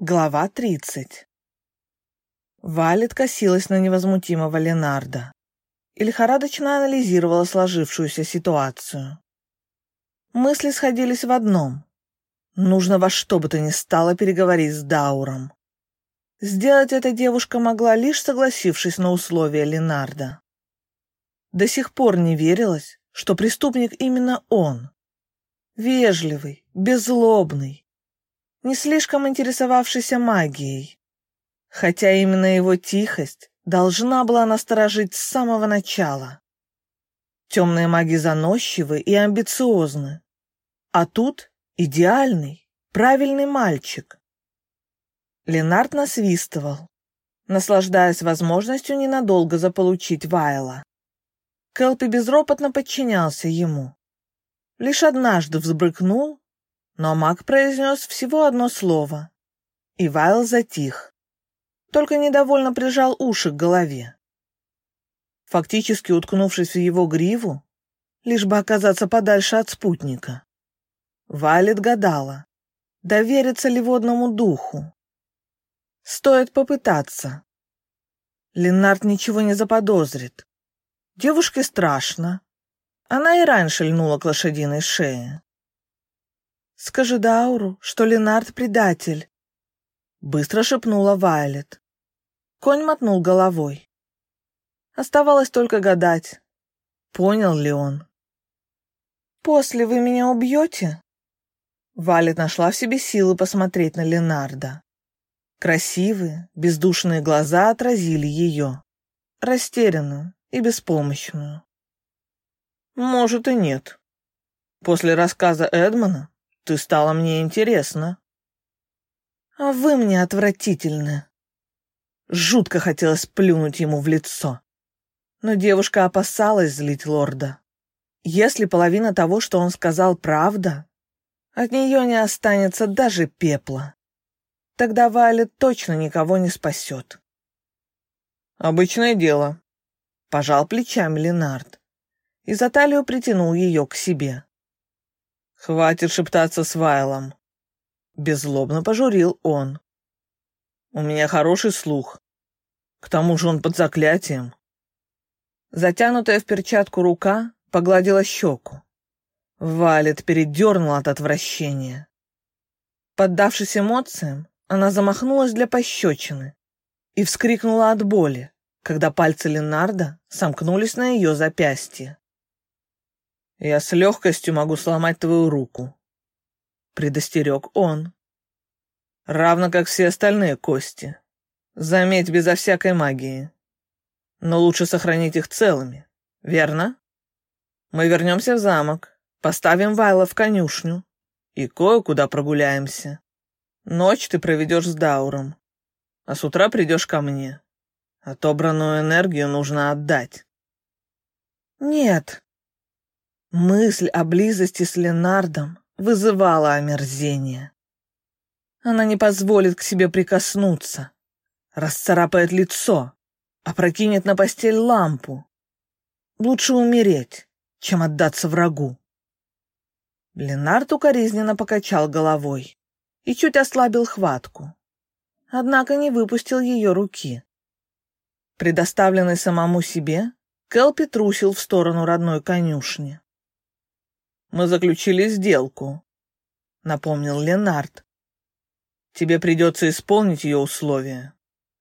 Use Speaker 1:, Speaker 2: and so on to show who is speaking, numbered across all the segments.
Speaker 1: Глава 30 Валет косилась на невозмутимого Ленарда и лихорадочно анализировала сложившуюся ситуацию. Мысли сходились в одном. Нужно во что бы то ни стало переговорить с Дауром. Сделать это девушка могла, лишь согласившись на условия Ленарда. До сих пор не верилось, что преступник именно он. Вежливый, беззлобный, не слишком интересовавшийся магией. Хотя именно его тихость должна была насторожить с самого начала. Темные маги заносчивы и амбициозны. А тут идеальный, правильный мальчик. Ленард насвистывал, наслаждаясь возможностью ненадолго заполучить Вайла. Келпи безропотно подчинялся ему. Лишь однажды взбрыкнул но маг произнес всего одно слово, и Вайл затих, только недовольно прижал уши к голове. Фактически уткнувшись в его гриву, лишь бы оказаться подальше от спутника. Валет гадала, доверится ли водному духу. Стоит попытаться. Ленард ничего не заподозрит. Девушке страшно. Она и раньше льнула к лошадиной шее. «Скажи Дауру, что Ленард предатель», — быстро шепнула Вайлет. Конь мотнул головой. Оставалось только гадать, понял ли он. «После вы меня убьете?» Валет нашла в себе силы посмотреть на Ленарда. Красивые, бездушные глаза отразили ее, растерянную и беспомощную. «Может и нет. После рассказа Эдмона ты стала мне интересна. А вы мне отвратительны. Жутко хотелось плюнуть ему в лицо. Но девушка опасалась злить лорда. Если половина того, что он сказал, правда, от нее не останется даже пепла. Тогда Вайлет точно никого не спасет. «Обычное дело», — пожал плечами Ленард и за талию притянул ее к себе. «Хватит шептаться с Вайлом!» Беззлобно пожурил он. «У меня хороший слух. К тому же он под заклятием». Затянутая в перчатку рука погладила щеку. Валет передернула от отвращения. Поддавшись эмоциям, она замахнулась для пощечины и вскрикнула от боли, когда пальцы Ленарда сомкнулись на ее запястье. Я с легкостью могу сломать твою руку. Предостерег он. Равно как все остальные кости. Заметь, безо всякой магии. Но лучше сохранить их целыми, верно? Мы вернемся в замок, поставим Вайла в конюшню и кое-куда прогуляемся. Ночь ты проведешь с Дауром, а с утра придешь ко мне. Отобранную энергию нужно отдать. Нет, Мысль о близости с Ленардом вызывала омерзение. Она не позволит к себе прикоснуться, расцарапает лицо, опрокинет на постель лампу. Лучше умереть, чем отдаться врагу. Ленард укоризненно покачал головой и чуть ослабил хватку, однако не выпустил ее руки. Предоставленный самому себе, Келпи трусил в сторону родной конюшни. Мы заключили сделку», — напомнил Ленард. «Тебе придется исполнить ее условия.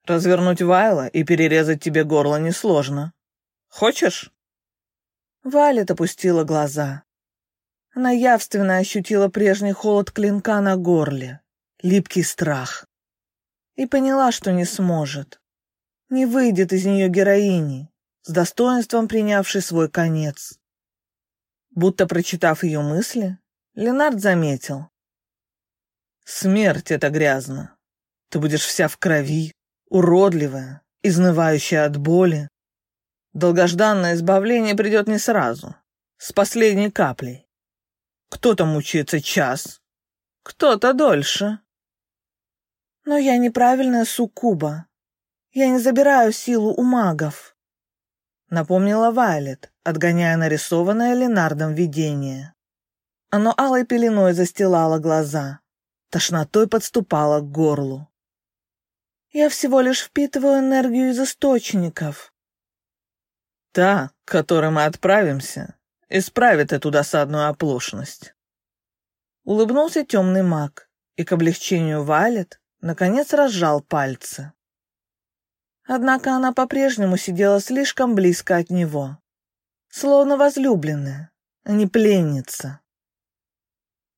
Speaker 1: Развернуть Вайла и перерезать тебе горло несложно. Хочешь?» Валет опустила глаза. Она явственно ощутила прежний холод клинка на горле, липкий страх. И поняла, что не сможет. Не выйдет из нее героини, с достоинством принявшей свой конец. Будто прочитав ее мысли, Ленард заметил. «Смерть — это грязно. Ты будешь вся в крови, уродливая, изнывающая от боли. Долгожданное избавление придет не сразу, с последней каплей. Кто-то мучается час, кто-то дольше. Но я неправильная суккуба. Я не забираю силу у магов напомнила Вайлет, отгоняя нарисованное Ленардом видение. Оно алой пеленой застилало глаза, тошнотой подступала к горлу. «Я всего лишь впитываю энергию из источников».
Speaker 2: «Та, к которой мы отправимся, исправит эту досадную оплошность».
Speaker 1: Улыбнулся темный маг, и к облегчению Валет наконец разжал пальцы. Однако она по-прежнему сидела слишком близко от него, словно возлюбленная, а не пленница.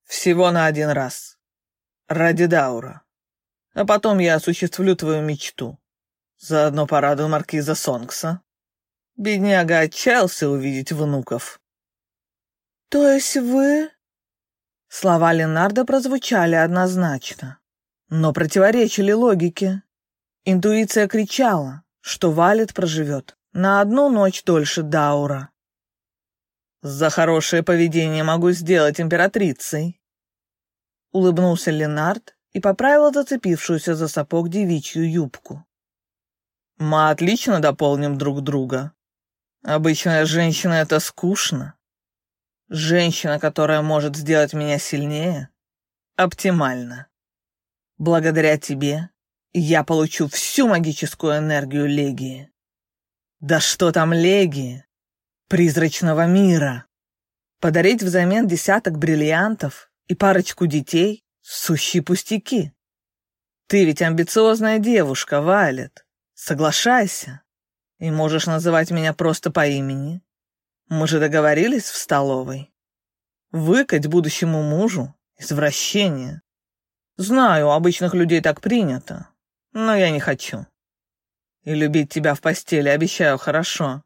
Speaker 2: Всего на один раз. Ради Даура. А потом я осуществлю твою мечту. Заодно порадую маркиза Сонгса. Бедняга отчаялся увидеть внуков.
Speaker 1: «То есть вы...» Слова Ленарда прозвучали однозначно, но противоречили логике. Интуиция кричала, что Валет проживет на одну ночь дольше Даура.
Speaker 2: «За хорошее поведение могу сделать императрицей», — улыбнулся
Speaker 1: Ленард и поправил зацепившуюся за сапог девичью юбку.
Speaker 2: «Мы отлично дополним друг друга. Обычная женщина — это скучно. Женщина, которая может сделать меня сильнее, оптимально. Благодаря тебе я получу всю магическую энергию Легии. Да что там Легии? Призрачного мира. Подарить взамен десяток бриллиантов и парочку детей — сущие пустяки. Ты ведь амбициозная девушка, Вайлет. Соглашайся. И можешь называть меня просто по имени. Мы же договорились в столовой. Выкать будущему мужу — извращение. Знаю, у обычных людей так принято, но я не хочу. И любить тебя в постели обещаю хорошо,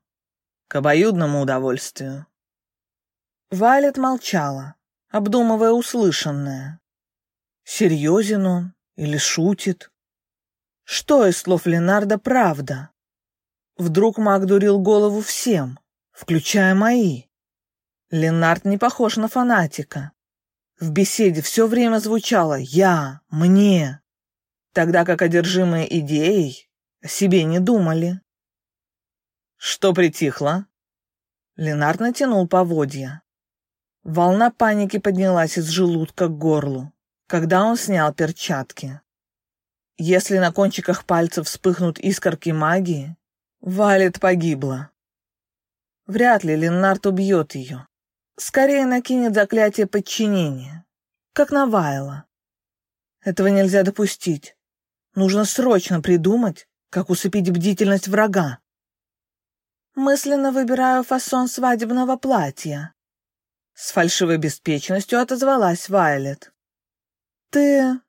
Speaker 2: к обоюдному удовольствию».
Speaker 1: Валет молчала, обдумывая услышанное. Серьезен он или шутит? Что из слов Ленарда правда? Вдруг маг дурил голову всем, включая мои. Ленард не похож на фанатика. В беседе все время звучало «я», «мне», тогда как одержимые идеей о себе не думали.
Speaker 2: «Что притихло?»
Speaker 1: Ленард натянул поводья. Волна паники поднялась из желудка к горлу, когда он снял перчатки. Если на кончиках пальцев вспыхнут искорки магии, Валет погибла. Вряд ли Ленард убьет ее. Скорее накинет заклятие подчинения, как на Вайла. Этого нельзя допустить. Нужно срочно придумать, как усыпить бдительность врага. Мысленно выбираю фасон свадебного платья. С фальшивой беспечностью отозвалась Вайлет. Ты...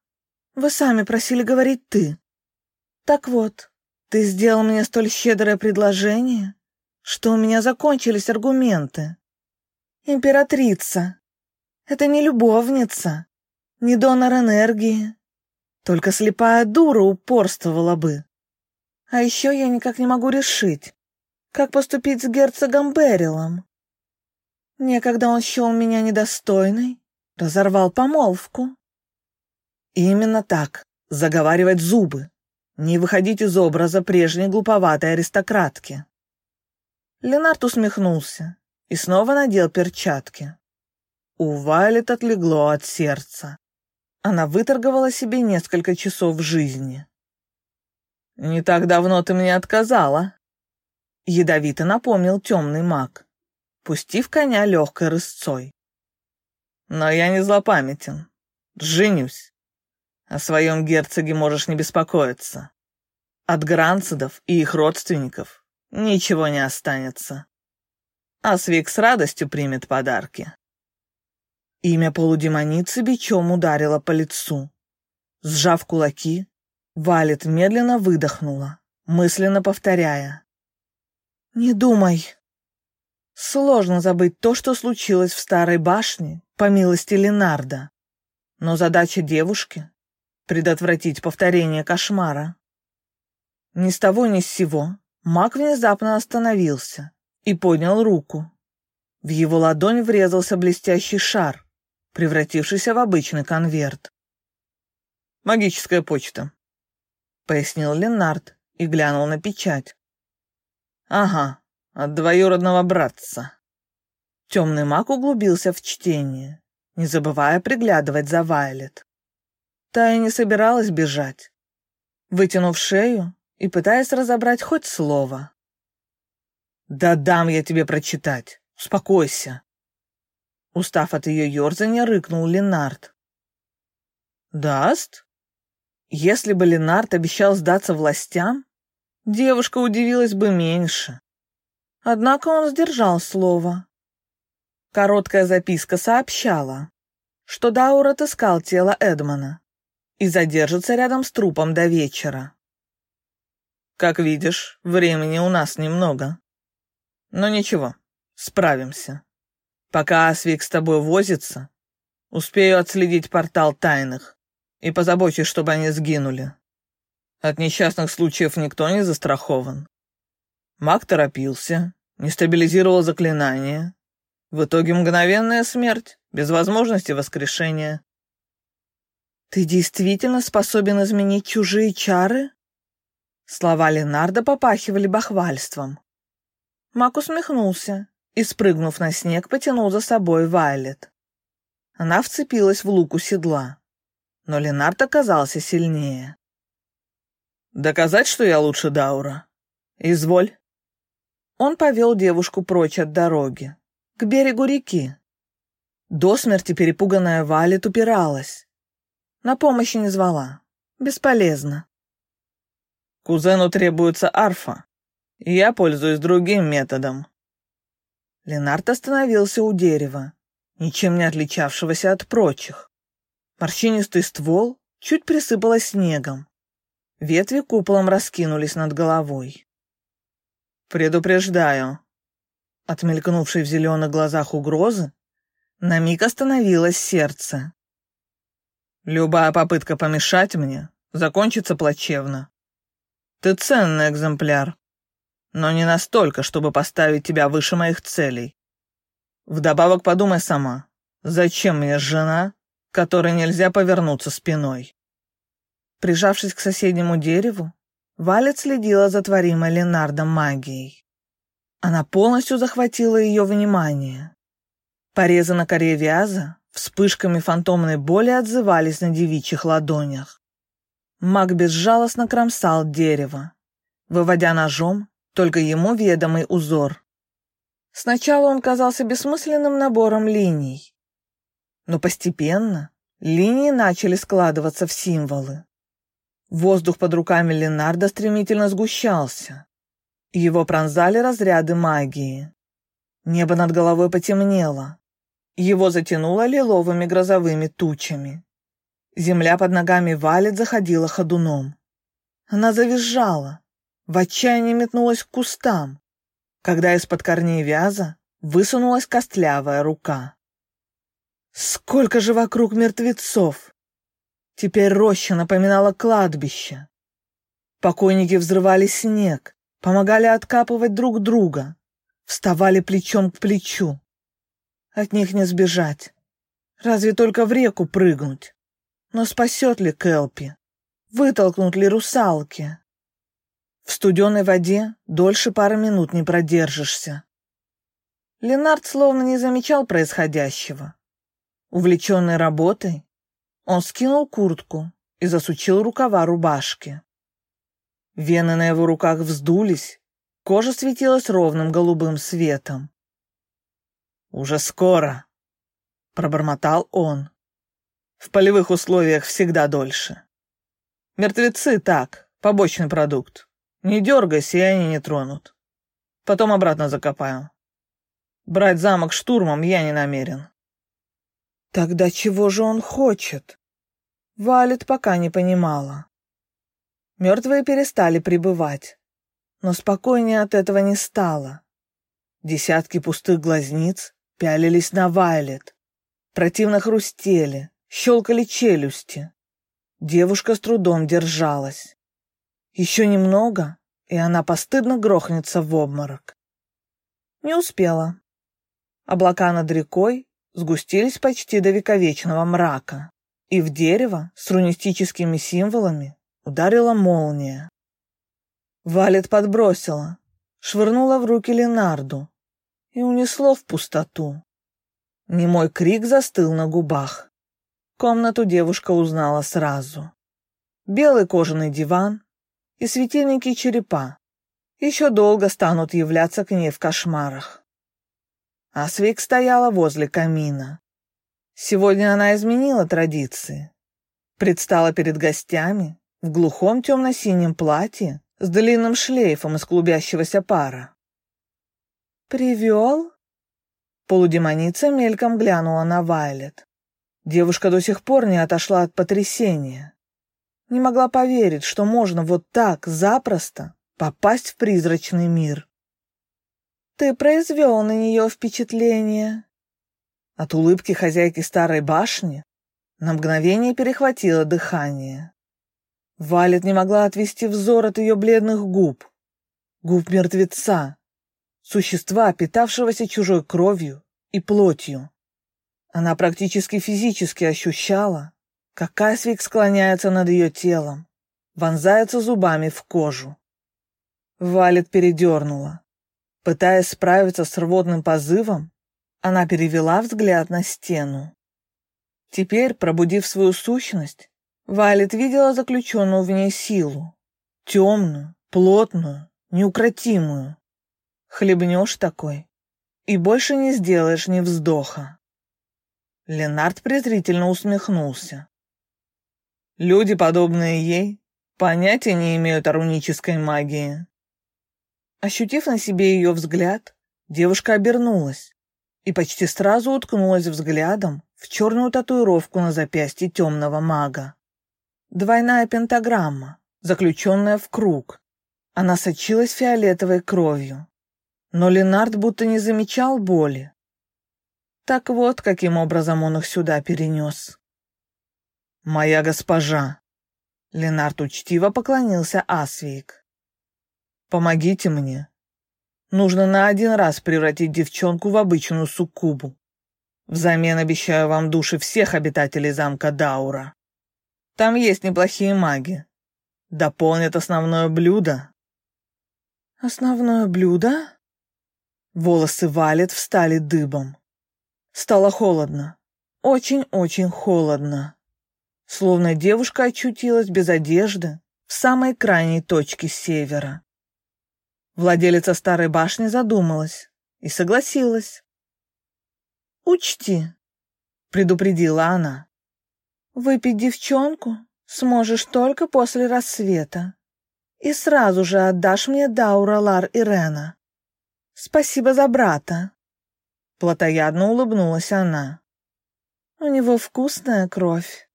Speaker 1: Вы сами просили говорить «ты». Так вот, ты сделал мне столь щедрое предложение, что у меня закончились аргументы. Императрица. Это не любовница, не донор энергии, только слепая дура упорствовала бы. А еще я никак не могу решить, как поступить с герцогом Берилом. Некогда он счел меня недостойной, разорвал помолвку. Именно так, заговаривать зубы, не выходить из образа прежней глуповатой аристократки. Ленард усмехнулся и снова надел перчатки. У Вайлет отлегло от сердца. Она выторговала себе несколько часов жизни.
Speaker 2: «Не так давно ты мне отказала», —
Speaker 1: ядовито напомнил темный маг, пустив коня легкой рысцой.
Speaker 2: «Но я не злопамятен. Женюсь. О своем герцоге можешь не беспокоиться. От Гранцидов и их родственников ничего не останется. А Свик с радостью примет подарки».
Speaker 1: Имя полудемоницы бичом ударило по лицу. Сжав кулаки, Валет медленно выдохнула, мысленно повторяя. «Не думай». Сложно забыть то, что случилось в старой башне, по милости Ленарда. Но задача девушки — предотвратить повторение кошмара. Ни с того ни с сего маг внезапно остановился и поднял руку. В его ладонь врезался блестящий шар, превратившийся в обычный конверт.
Speaker 2: «Магическая почта», — пояснил Ленард и глянул на печать. «Ага, от двоюродного братца».
Speaker 1: Темный маг углубился в чтение, не забывая приглядывать за Вайлет. Та и не собиралась бежать, вытянув шею и пытаясь разобрать хоть слово.
Speaker 2: «Да дам я тебе прочитать. Успокойся!»
Speaker 1: Устав от ее ерзания, рыкнул Ленард.
Speaker 2: «Даст?» Если бы Ленард обещал сдаться властям, девушка удивилась бы меньше.
Speaker 1: Однако он сдержал слово. Короткая записка сообщала, что Даур отыскал тело Эдмона и задержится рядом с трупом до вечера.
Speaker 2: Как видишь, времени у нас немного. Но ничего, справимся. Пока Асвик с тобой возится, успею отследить портал тайных и позабочусь, чтобы они сгинули. От несчастных случаев никто не застрахован. Маг торопился, не стабилизировал заклинание. В итоге мгновенная смерть, без возможности воскрешения.
Speaker 1: «Ты действительно способен изменить чужие чары?» Слова Ленарда попахивали бахвальством. Мак усмехнулся и, спрыгнув на снег, потянул за собой Вайлет. Она вцепилась в луку седла, но Ленард оказался сильнее.
Speaker 2: «Доказать, что я лучше Даура? Изволь».
Speaker 1: Он повел девушку прочь от дороги, к берегу реки. До смерти перепуганная Валет упиралась. На помощь не звала. Бесполезно.
Speaker 2: Кузену требуется арфа, я пользуюсь другим методом.
Speaker 1: Ленард остановился у дерева, ничем не отличавшегося от прочих. Морщинистый ствол чуть присыпало снегом. Ветви куполом раскинулись над головой.
Speaker 2: «Предупреждаю». От мелькнувшей в зеленых глазах угрозы на миг остановилось сердце. «Любая попытка помешать мне закончится плачевно. Ты ценный экземпляр, но не настолько, чтобы поставить тебя выше моих целей. Вдобавок подумай сама, зачем мне жена, которой нельзя повернуться спиной?»
Speaker 1: Прижавшись к соседнему дереву, Валет следила за творимой Ленардом магией. Она полностью захватила ее внимание. Порезы на коре вяза вспышками фантомной боли отзывались на девичьих ладонях. Маг безжалостно кромсал дерево, выводя ножом только ему ведомый узор. Сначала он казался бессмысленным набором линий, но постепенно линии начали складываться в символы. Воздух под руками Ленарда стремительно сгущался. Его пронзали разряды магии. Небо над головой потемнело. Его затянуло лиловыми грозовыми тучами. Земля под ногами валит заходила ходуном. Она завизжала, в отчаянии метнулась к кустам, когда из-под корней вяза высунулась костлявая рука. Сколько же вокруг мертвецов! Теперь роща напоминала кладбище. Покойники взрывали снег, помогали откапывать друг друга, вставали плечом к плечу. От них не сбежать, разве только в реку прыгнуть. Но спасет ли Келпи? Вытолкнут ли русалки? В студеной воде дольше пары минут не продержишься. Ленард словно не замечал происходящего. Увлеченный работой, он скинул куртку и засучил рукава рубашки. Вены на его руках вздулись, кожа светилась ровным голубым светом.
Speaker 2: «Уже скоро», — пробормотал он. В полевых условиях всегда дольше. Мертвецы так, побочный продукт. Не дергайся, и они не тронут. Потом обратно закопаю. Брать замок штурмом я не намерен.
Speaker 1: Тогда чего же он хочет? Валет пока не понимала. Мертвые перестали пребывать, но спокойнее от этого не стало. Десятки пустых глазниц пялились на Вайлет, противно хрустели, щелкали челюсти. Девушка с трудом держалась. Еще немного, и она постыдно грохнется в обморок. Не успела. Облака над рекой сгустились почти до вековечного мрака, и в дерево с рунистическими символами ударила молния. Валет подбросила, швырнула в руки Ленарду и унесло в пустоту. Немой крик застыл на губах. Комнату девушка узнала сразу. Белый кожаный диван и светильники черепа еще долго станут являться к ней в кошмарах. Асвик стояла возле камина. Сегодня она изменила традиции. Предстала перед гостями в глухом темно-синем платье с длинным шлейфом из клубящегося пара. «Привел?» Полудемоница мельком глянула на Вайлет. Девушка до сих пор не отошла от потрясения. Не могла поверить, что можно вот так, запросто, попасть в призрачный мир. «Ты произвел на нее впечатление». От улыбки хозяйки старой башни на мгновение перехватило дыхание. Валет не могла отвести взор от ее бледных губ, губ мертвеца, существа, питавшегося чужой кровью и плотью. Она практически физически ощущала, как Касвик склоняется над ее телом, вонзается зубами в кожу. Валет передернула. Пытаясь справиться с рвотным позывом, она перевела взгляд на стену. Теперь, пробудив свою сущность, Валет видела заключенную в ней силу. Темную, плотную, неукротимую. Хлебнешь такой, и больше не сделаешь ни вздоха. Ленард презрительно усмехнулся. Люди, подобные ей, понятия не имеют о рунической магии. Ощутив на себе ее взгляд, девушка обернулась и почти сразу уткнулась взглядом в черную татуировку на запястье темного мага. Двойная пентаграмма, заключенная в круг. Она сочилась фиолетовой кровью. Но Ленард будто не замечал боли, так вот, каким образом он их сюда перенес. «Моя госпожа!» Ленард учтиво поклонился Асвик. «Помогите мне. Нужно на один раз превратить девчонку в обычную суккубу. Взамен обещаю вам души всех обитателей замка Даура. Там есть неплохие маги. Дополнят основное блюдо». «Основное блюдо?» Волосы Валет встали дыбом. Стало холодно. Очень-очень холодно. Словно девушка очутилась без одежды в самой крайней точке севера. Владелица старой башни задумалась и согласилась. «Учти», — предупредила она, — «выпить девчонку сможешь только после рассвета и сразу же отдашь мне Даура Лар Ирена. Спасибо за брата». Платоядно улыбнулась она. У него вкусная кровь.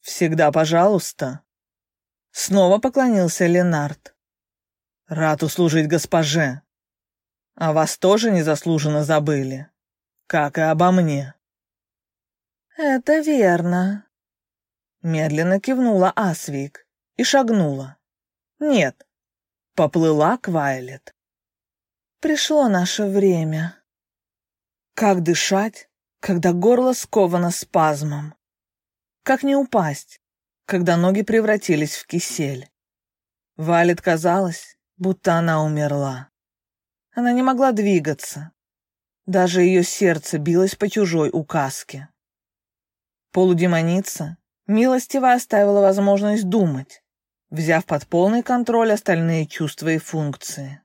Speaker 1: Всегда пожалуйста. Снова поклонился Ленард. Рад услужить госпоже. А вас тоже незаслуженно забыли, как и обо мне. Это верно. Медленно кивнула Асвик и шагнула. Нет, поплыла к Вайлет. Пришло наше время. Как дышать, когда горло сковано спазмом? Как не упасть, когда ноги превратились в кисель? Валет казалось, будто она умерла. Она не могла двигаться. Даже ее сердце билось по чужой указке. Полудемоница милостиво оставила возможность думать, взяв под полный контроль остальные чувства и функции.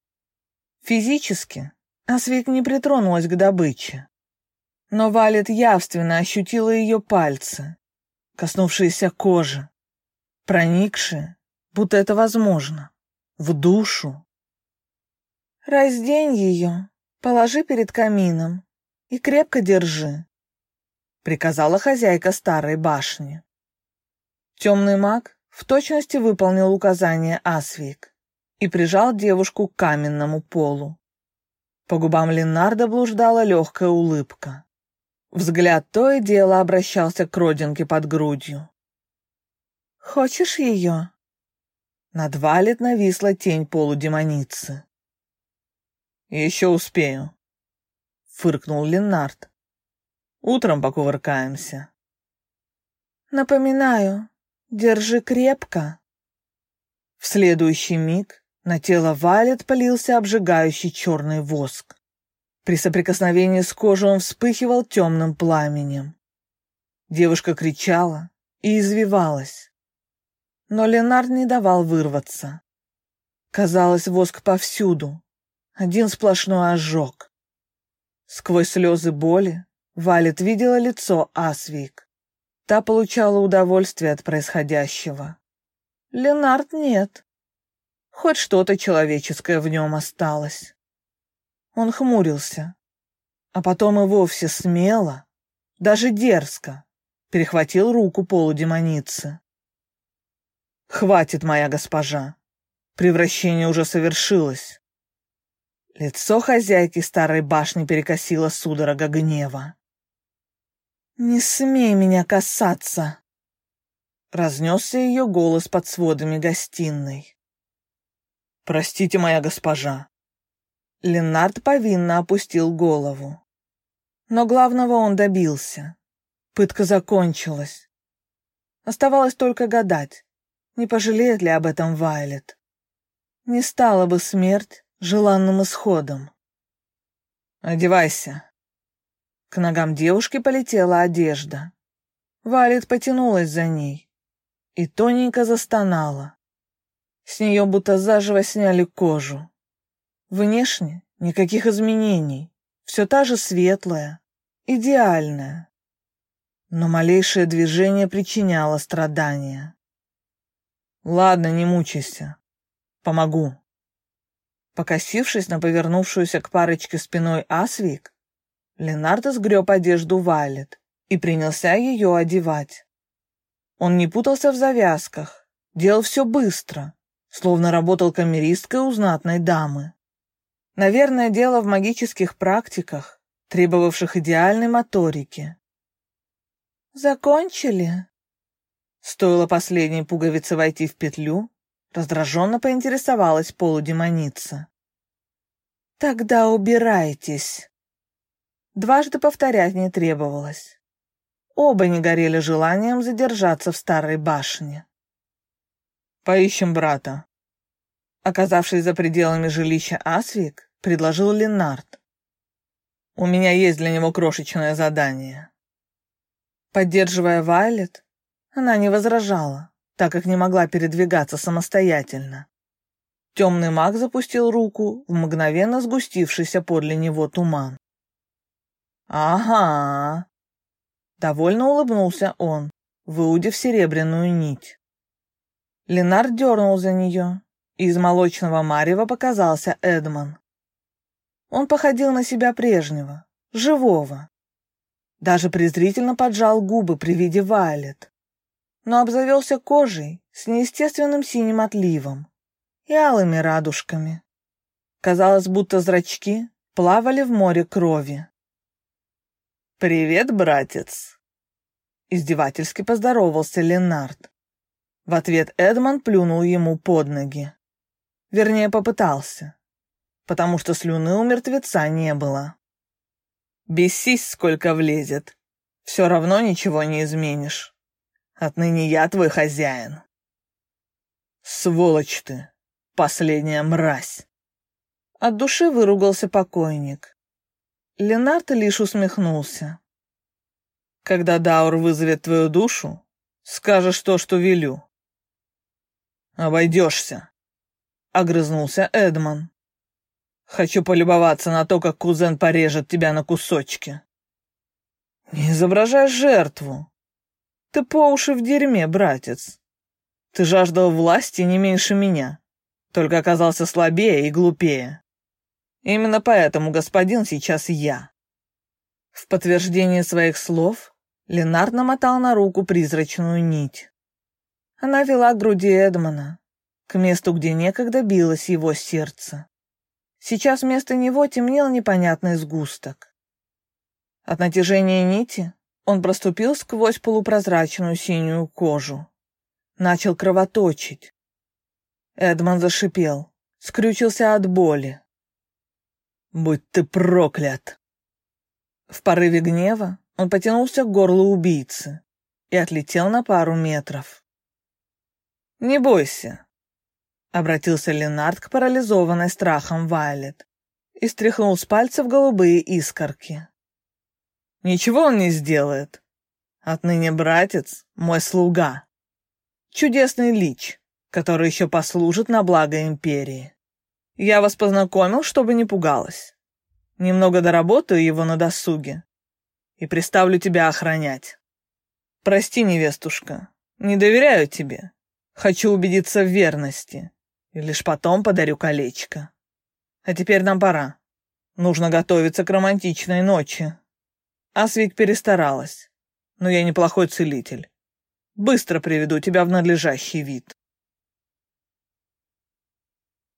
Speaker 1: Физически Асвик не притронулась к добыче. Но Валет явственно ощутила ее пальцы, коснувшиеся кожи, проникшие, будто это возможно, в душу. «Раздень ее, положи перед камином и крепко держи», приказала хозяйка старой башни. Темный маг в точности выполнил указание Асвик и прижал девушку к каменному полу. По губам Ленарда блуждала легкая улыбка. Взгляд то и дело обращался к родинке под грудью. «Хочешь ее?» Над Валет нависла тень полудемоницы. «Еще успею», — фыркнул Ленард. «Утром покувыркаемся». «Напоминаю, держи крепко». В следующий миг на тело Валет полился обжигающий черный воск. При соприкосновении с кожей он вспыхивал темным пламенем. Девушка кричала и извивалась. Но Ленард не давал вырваться. Казалось, воск повсюду, один сплошной ожог. Сквозь слезы боли Валет видела лицо Асвик. Та получала удовольствие от происходящего. Ленард нет. Хоть что-то человеческое в нем осталось. Он хмурился, а потом и вовсе смело, даже дерзко, перехватил руку полудемоницы. «Хватит, моя госпожа. Превращение уже совершилось». Лицо хозяйки старой башни перекосило судорога гнева. «Не смей меня касаться!» Разнесся ее голос под сводами гостиной. «Простите, моя госпожа». Ленард повинно опустил голову. Но главного он добился. Пытка закончилась. Оставалось только гадать, не пожалеет ли об этом Вайлет. Не стала бы смерть желанным исходом. «Одевайся», к ногам девушки полетела одежда. Валет потянулась за ней и тоненько застонала. С нее будто заживо сняли кожу. Внешне никаких изменений, все та же светлая, идеальная. Но малейшее движение причиняло страдания. «Ладно, не мучайся. Помогу». Покосившись на повернувшуюся к парочке спиной Асвик, Ленардо сгреб одежду Вайлет и принялся ее одевать. Он не путался в завязках, делал все быстро, словно работал камеристкой у знатной дамы. Наверное, дело в магических практиках, требовавших идеальной моторики. «Закончили?» Стоило последней пуговице войти в петлю, раздраженно поинтересовалась полудемоница. «Тогда убирайтесь». Дважды повторять не требовалось. Оба не горели желанием задержаться в старой башне. «Поищем брата». Оказавшись за пределами жилища Асвик, предложил Ленард. «У меня есть для него крошечное задание». Поддерживая Вайлет, она не возражала, так как не могла передвигаться самостоятельно. Темный маг запустил руку в мгновенно сгустившийся подле него туман. «Ага!» Довольно улыбнулся он, выудив серебряную нить. Ленар дернул за нее, и из молочного марева показался Эдман. Он походил на себя прежнего, живого. Даже презрительно поджал губы при виде Вайлет, но обзавелся кожей с неестественным синим отливом и алыми радужками. Казалось, будто зрачки плавали в море крови. «Привет, братец!» Издевательски поздоровался Ленард. В ответ Эдмон плюнул ему под ноги. Вернее, попытался, потому что слюны у мертвеца не было. «Бесись, сколько влезет. Все равно ничего не изменишь. Отныне я твой хозяин». «Сволочь ты! Последняя мразь!» От души выругался покойник. Ленард лишь усмехнулся. «Когда Даур вызовет твою душу, скажешь то, что велю». «Обойдешься», — огрызнулся Эдман. «Хочу полюбоваться на то, как кузен порежет тебя на кусочки». «Не изображай жертву. Ты по уши в дерьме, братец. Ты жаждал власти не меньше меня, только оказался слабее и глупее. Именно поэтому господин сейчас я». В подтверждение своих слов Ленар намотал на руку призрачную нить. Она вела к груди Эдмона, к месту, где некогда билось его сердце. Сейчас вместо него темнел непонятный сгусток. От натяжения нити он проступил сквозь полупрозрачную синюю кожу. Начал кровоточить. Эдмон зашипел, скрючился от боли. Будь ты проклят!» В порыве гнева он потянулся к горлу убийцы и отлетел на пару метров. «Не бойся», — обратился Ленард к парализованной страхом Вайлет и стряхнул с пальцев голубые искорки. «Ничего он не сделает.
Speaker 2: Отныне братец — мой слуга. Чудесный лич, который еще послужит на благо империи. Я вас познакомил, чтобы не пугалась. Немного доработаю его на досуге и приставлю тебя охранять. Прости, невестушка, не доверяю тебе. Хочу убедиться в верности, и лишь потом подарю колечко. А теперь нам пора. Нужно готовиться к романтичной ночи. Асвик перестаралась, но я неплохой целитель. Быстро приведу тебя в надлежащий вид.